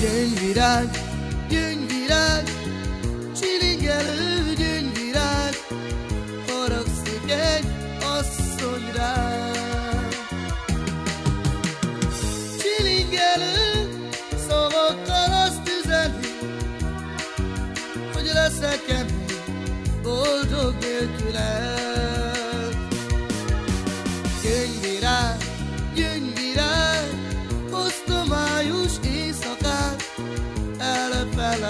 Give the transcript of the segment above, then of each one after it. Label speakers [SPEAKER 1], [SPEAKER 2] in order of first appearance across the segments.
[SPEAKER 1] Gyöngyvirág, gyöngyvirág, csilingelő gyöngyvirág, haragszik egy asszony rá. Csilingelő szavakkal azt üzeni, hogy leszek-e boldog nélküled.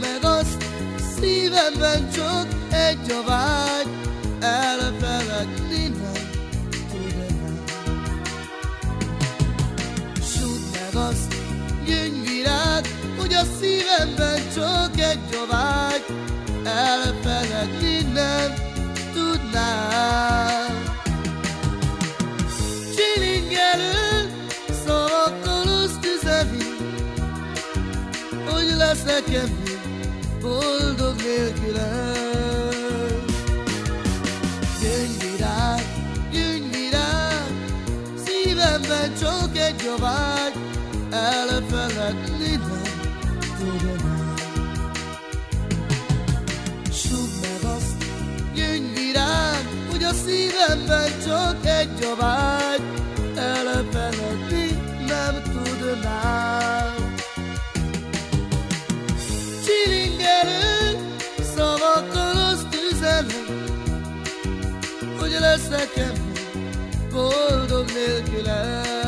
[SPEAKER 1] meg azt, szívemben csak egy a vágy, elfeledni nem tudnám. Sug meg azt, gyöngyvirág, hogy a szívemben csak egy a vágy, elfeledni nem tudnám. Csilingelő szavakkal azt üzeni, hogy leszek-e még boldog nélküled. Gyöngyvirág, gyöngyvirág, szívemben csak egy a vágy, elfeledni nem tudom. Súg meg azt, gyöngyvirág, hogy a szívemben csak egy a vágy, hogy leszek-e boldog nélküled.